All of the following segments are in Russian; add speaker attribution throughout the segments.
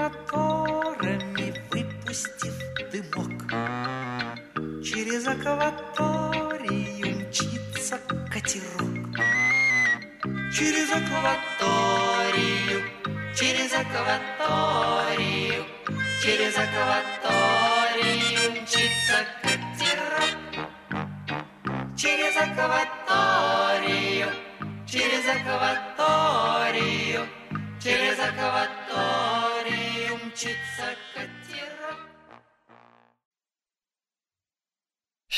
Speaker 1: Моторами, выпустив дымок. Через акваторию мчится катерок. Через акваторию, через акваторию Через акваторию мчится катерок. Через акваторию, через акваторию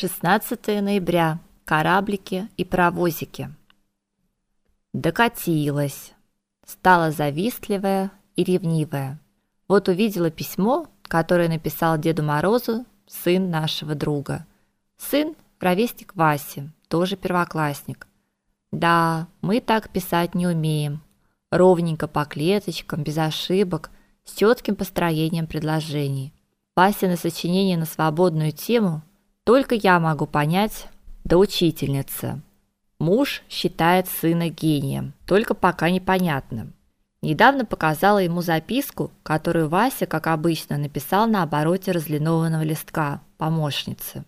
Speaker 2: 16 ноября. Кораблики и паровозики. Докатилась. Стала завистливая и ревнивая. Вот увидела письмо, которое написал Деду Морозу сын нашего друга. Сын ровесник Васи, тоже первоклассник. Да, мы так писать не умеем. Ровненько по клеточкам, без ошибок, с четким построением предложений. Вася на сочинение на свободную тему только я могу понять, да учительница. Муж считает сына гением, только пока непонятным. Недавно показала ему записку, которую Вася, как обычно, написал на обороте разлинованного листка помощнице.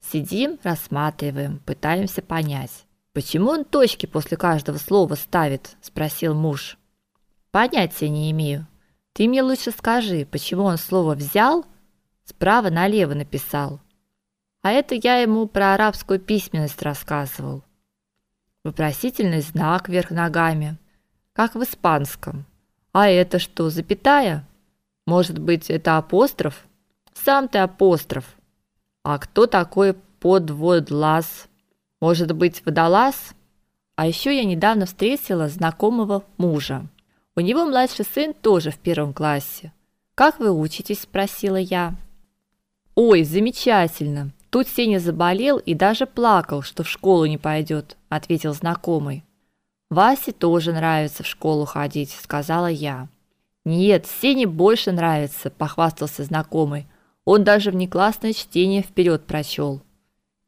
Speaker 2: Сидим, рассматриваем, пытаемся понять. Почему он точки после каждого слова ставит, спросил муж. Понятия не имею. Ты мне лучше скажи, почему он слово взял, справа налево написал. А это я ему про арабскую письменность рассказывал. Вопросительный знак вверх ногами, как в испанском. А это что, запятая? Может быть, это апостроф? Сам ты апостроф. А кто такой подводлаз? Может быть, водолаз? А еще я недавно встретила знакомого мужа. У него младший сын тоже в первом классе. Как вы учитесь, спросила я. Ой, замечательно. Тут Сеня заболел и даже плакал, что в школу не пойдет, ответил знакомый. Васе тоже нравится в школу ходить, сказала я. Нет, Сене больше нравится, похвастался знакомый. Он даже внеклассное чтение вперед прочел.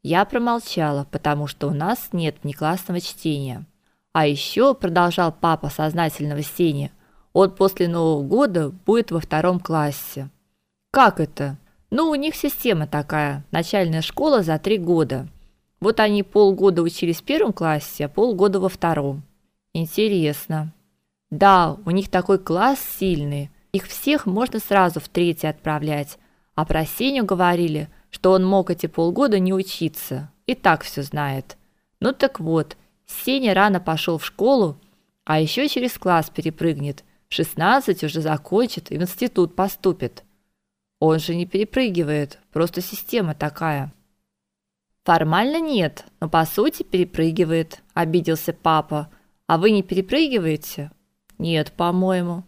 Speaker 2: Я промолчала, потому что у нас нет внеклассного чтения. А еще продолжал папа сознательного Сени. Он после Нового года будет во втором классе. Как это? Ну, у них система такая. Начальная школа за три года. Вот они полгода учились в первом классе, а полгода во втором. Интересно. Да, у них такой класс сильный. Их всех можно сразу в третий отправлять. А про Сеню говорили, что он мог эти полгода не учиться. И так все знает. Ну так вот, Сеня рано пошел в школу, а еще через класс перепрыгнет. В 16 уже закончит и в институт поступит. Он же не перепрыгивает, просто система такая. Формально нет, но по сути перепрыгивает, обиделся папа. А вы не перепрыгиваете? Нет, по-моему.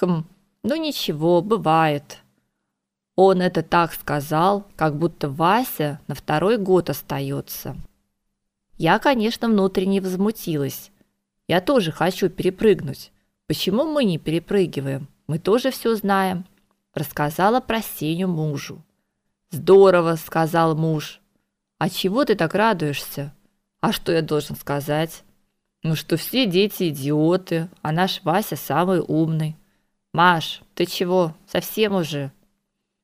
Speaker 2: Хм. Ну ничего, бывает. Он это так сказал, как будто Вася на второй год остается. Я, конечно, внутренне возмутилась. Я тоже хочу перепрыгнуть. Почему мы не перепрыгиваем? Мы тоже все знаем рассказала про Сеню мужу. Здорово, сказал муж. А чего ты так радуешься? А что я должен сказать? Ну что все дети идиоты, а наш Вася самый умный. Маш, ты чего? Совсем уже?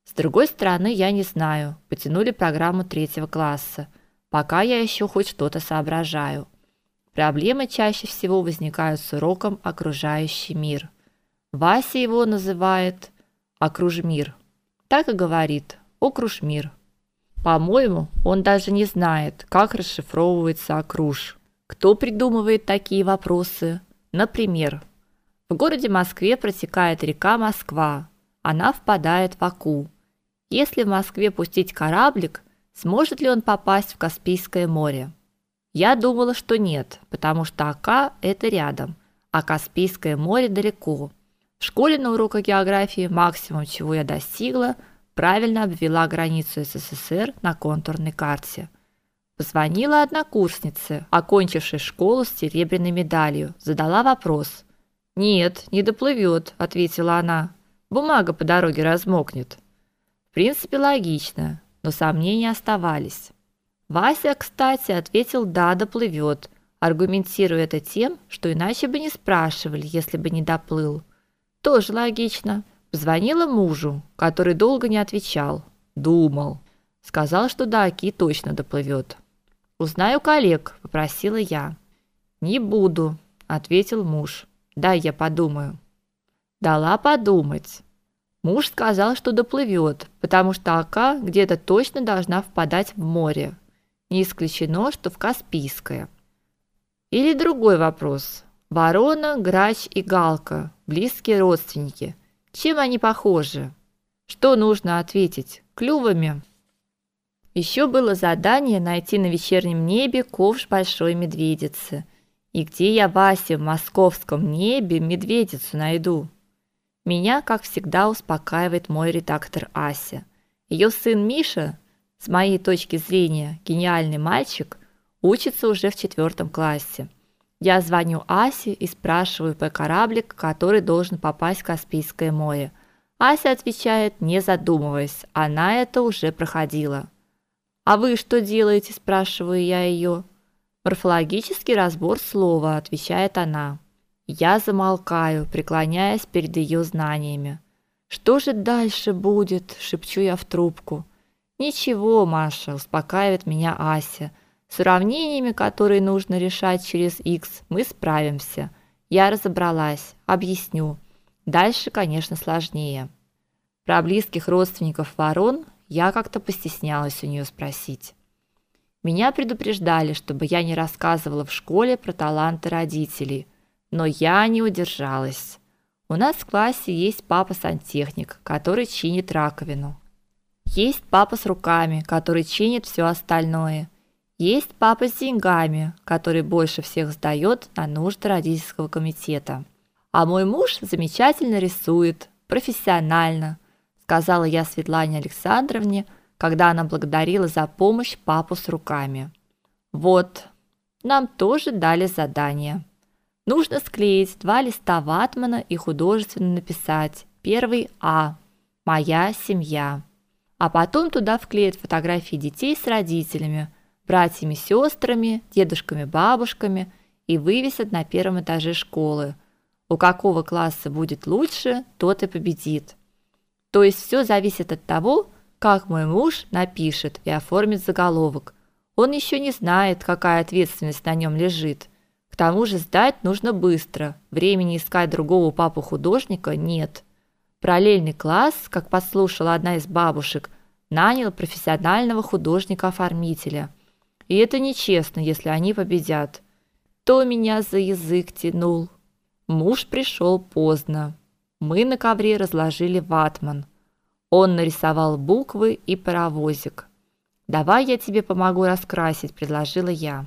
Speaker 2: С другой стороны, я не знаю. Потянули программу третьего класса. Пока я еще хоть что-то соображаю. Проблемы чаще всего возникают с уроком окружающий мир. Вася его называет окружмир. Так и говорит: окружмир. По-моему, он даже не знает, как расшифровывается окруж. Кто придумывает такие вопросы? Например, в городе Москве протекает река Москва. Она впадает в Аку. Если в Москве пустить кораблик, сможет ли он попасть в Каспийское море? Я думала, что нет, потому что Ака это рядом, а Каспийское море далеко. В школе на уроках географии максимум, чего я достигла, правильно обвела границу СССР на контурной карте. Позвонила однокурснице, окончившей школу с серебряной медалью, задала вопрос. "Нет, не доплывет», — ответила она. "Бумага по дороге размокнет". В принципе, логично, но сомнения оставались. Вася, кстати, ответил: "Да, доплывет", аргументируя это тем, что иначе бы не спрашивали, если бы не доплыл. Тоже логично. Позвонила мужу, который долго не отвечал. Думал. Сказал, что до Оки точно доплывет. «Узнаю коллег», – попросила я. «Не буду», – ответил муж. «Дай я подумаю». Дала подумать. Муж сказал, что доплывет, потому что Ока где-то точно должна впадать в море. Не исключено, что в Каспийское. Или другой вопрос. Ворона, грач и галка – близкие родственники. Чем они похожи? Что нужно ответить? Клювами? Еще было задание найти на вечернем небе ковш большой медведицы. И где я, Вася, в московском небе медведицу найду? Меня, как всегда, успокаивает мой редактор Ася. Ее сын Миша, с моей точки зрения, гениальный мальчик, учится уже в четвертом классе. Я звоню Асе и спрашиваю про кораблик, который должен попасть в Каспийское море. Ася отвечает, не задумываясь, она это уже проходила. А вы что делаете, спрашиваю я ее. Морфологический разбор слова, отвечает она. Я замолкаю, преклоняясь перед ее знаниями. Что же дальше будет, шепчу я в трубку. Ничего, Маша, успокаивает меня Ася. С уравнениями, которые нужно решать через x, мы справимся. Я разобралась, объясню. Дальше, конечно, сложнее. Про близких родственников ворон я как-то постеснялась у нее спросить. Меня предупреждали, чтобы я не рассказывала в школе про таланты родителей, но я не удержалась. У нас в классе есть папа-сантехник, который чинит раковину. Есть папа с руками, который чинит все остальное. Есть папа с деньгами, который больше всех сдает на нужды родительского комитета. А мой муж замечательно рисует, профессионально, сказала я Светлане Александровне, когда она благодарила за помощь папу с руками. Вот, нам тоже дали задание. Нужно склеить два листа ватмана и художественно написать первый А моя семья. А потом туда вклеить фотографии детей с родителями, братьями, сестрами, дедушками, бабушками и вывесят на первом этаже школы. У какого класса будет лучше, тот и победит. То есть все зависит от того, как мой муж напишет и оформит заголовок. Он еще не знает, какая ответственность на нем лежит. К тому же сдать нужно быстро. Времени искать другого папу-художника нет. Параллельный класс, как подслушала одна из бабушек, нанял профессионального художника-оформителя. И это нечестно, если они победят. То меня за язык тянул. Муж пришел поздно. Мы на ковре разложили ватман. Он нарисовал буквы и паровозик. Давай я тебе помогу раскрасить, предложила я.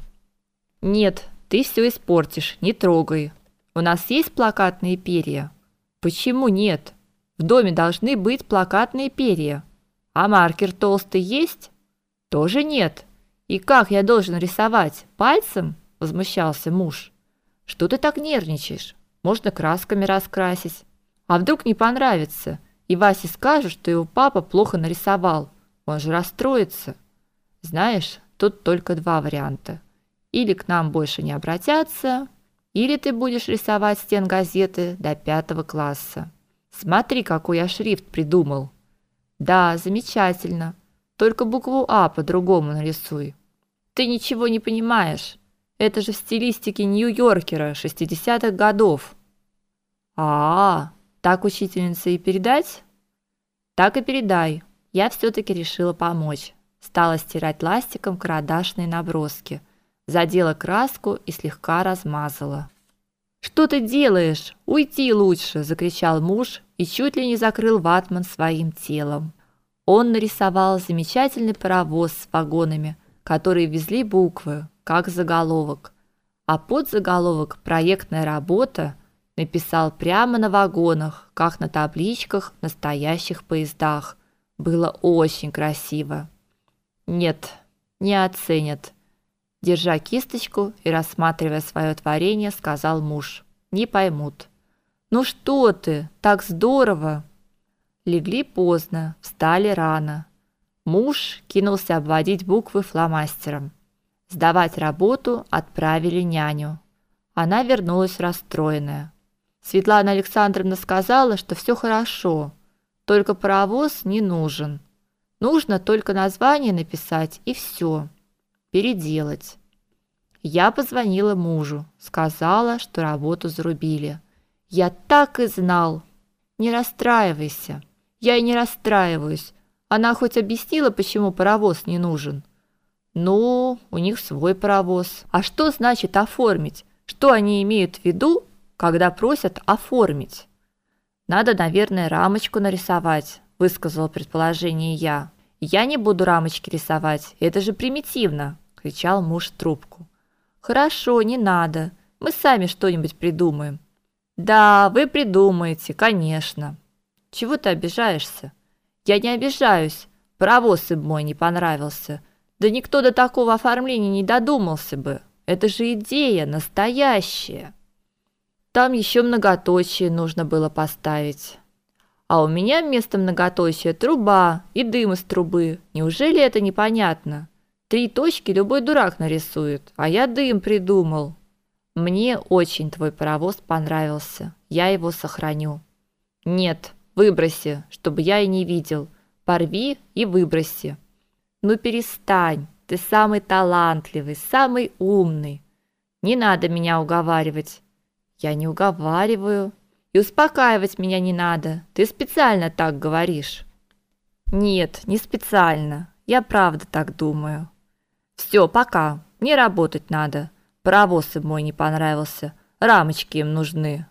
Speaker 2: Нет, ты все испортишь, не трогай. У нас есть плакатные перья. Почему нет? В доме должны быть плакатные перья. А маркер толстый есть? Тоже нет. И как я должен рисовать? Пальцем? возмущался муж. Что ты так нервничаешь? Можно красками раскрасить. А вдруг не понравится, и Васе скажут, что его папа плохо нарисовал. Он же расстроится. Знаешь, тут только два варианта. Или к нам больше не обратятся, или ты будешь рисовать стен газеты до пятого класса. Смотри, какой я шрифт придумал. Да, замечательно. Только букву А по-другому нарисуй. Ты ничего не понимаешь. Это же в стилистике Нью-Йоркера 60-х годов. А, -а, -а так учительнице и передать? Так и передай. Я все таки решила помочь. Стала стирать ластиком карандашные наброски. Задела краску и слегка размазала. Что ты делаешь? Уйти лучше, закричал муж и чуть ли не закрыл ватман своим телом. Он нарисовал замечательный паровоз с вагонами, которые везли буквы, как заголовок. А под заголовок проектная работа написал прямо на вагонах, как на табличках в настоящих поездах. Было очень красиво. Нет, не оценят. Держа кисточку и рассматривая свое творение, сказал муж. Не поймут. Ну что ты? Так здорово. Легли поздно, встали рано. Муж кинулся обводить буквы фломастером. Сдавать работу отправили няню. Она вернулась расстроенная. Светлана Александровна сказала, что все хорошо, только паровоз не нужен. Нужно только название написать и все. Переделать. Я позвонила мужу, сказала, что работу зарубили. Я так и знал. Не расстраивайся. Я и не расстраиваюсь. Она хоть объяснила, почему паровоз не нужен. Ну, у них свой паровоз. А что значит оформить? Что они имеют в виду, когда просят оформить? Надо, наверное, рамочку нарисовать, высказал предположение я. Я не буду рамочки рисовать, это же примитивно, кричал муж в трубку. Хорошо, не надо. Мы сами что-нибудь придумаем. Да, вы придумаете, конечно. Чего ты обижаешься? Я не обижаюсь. Паровоз им мой не понравился. Да никто до такого оформления не додумался бы. Это же идея настоящая. Там еще многоточие нужно было поставить. А у меня вместо многоточия труба и дым из трубы. Неужели это непонятно? Три точки любой дурак нарисует, а я дым придумал. Мне очень твой паровоз понравился. Я его сохраню. Нет, выброси, чтобы я и не видел. Порви и выброси. Ну перестань. Ты самый талантливый, самый умный. Не надо меня уговаривать. Я не уговариваю. И успокаивать меня не надо. Ты специально так говоришь. Нет, не специально. Я правда так думаю. Все, пока. Мне работать надо. Паровоз им мой не понравился. Рамочки им нужны.